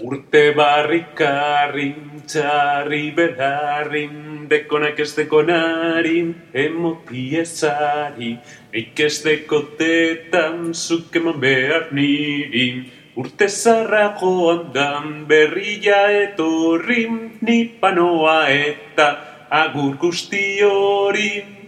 Urte barrikarrin, txarri belarrin, dekonak ez dekonarin, emoti ezari. Eik ez dekotetan, zuk eman behar nirin. Urte zarra joan dan, berria etorrin, nipanoa eta agur guzti hori,